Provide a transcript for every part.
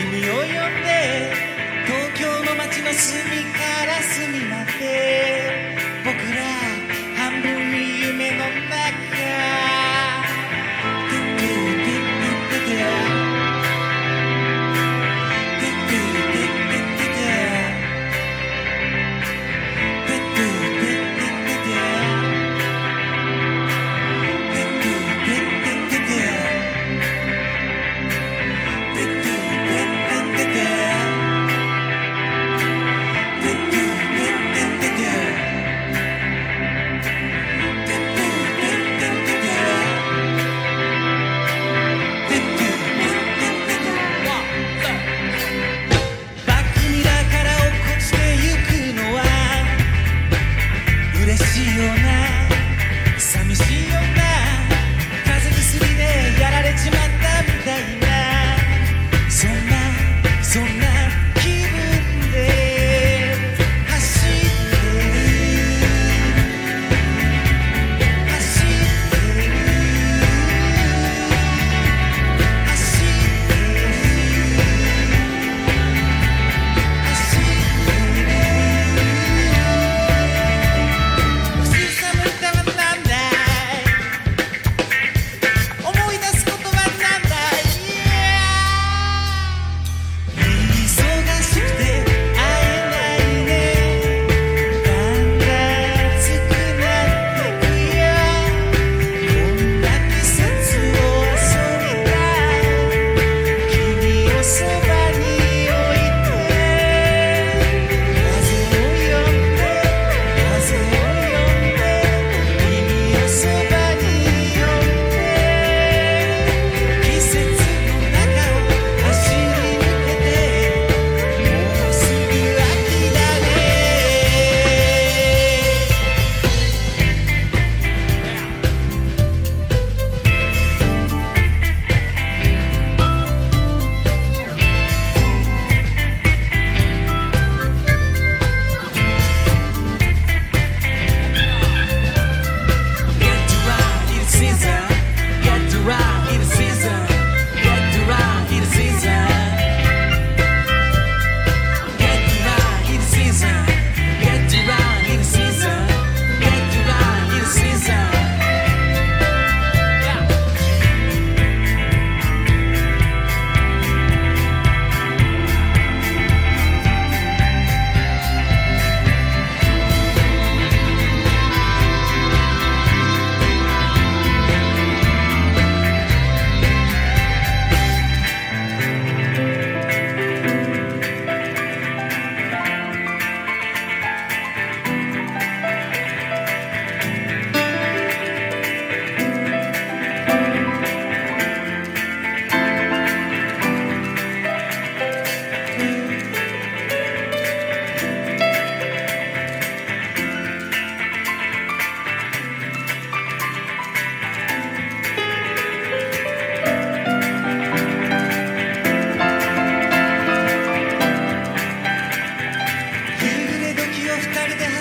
君を呼んで東京の街の隅から隅まで。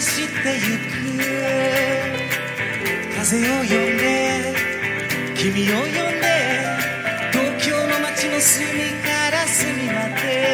してゆく風を呼んで君を呼んで東京の街の隅から隅まで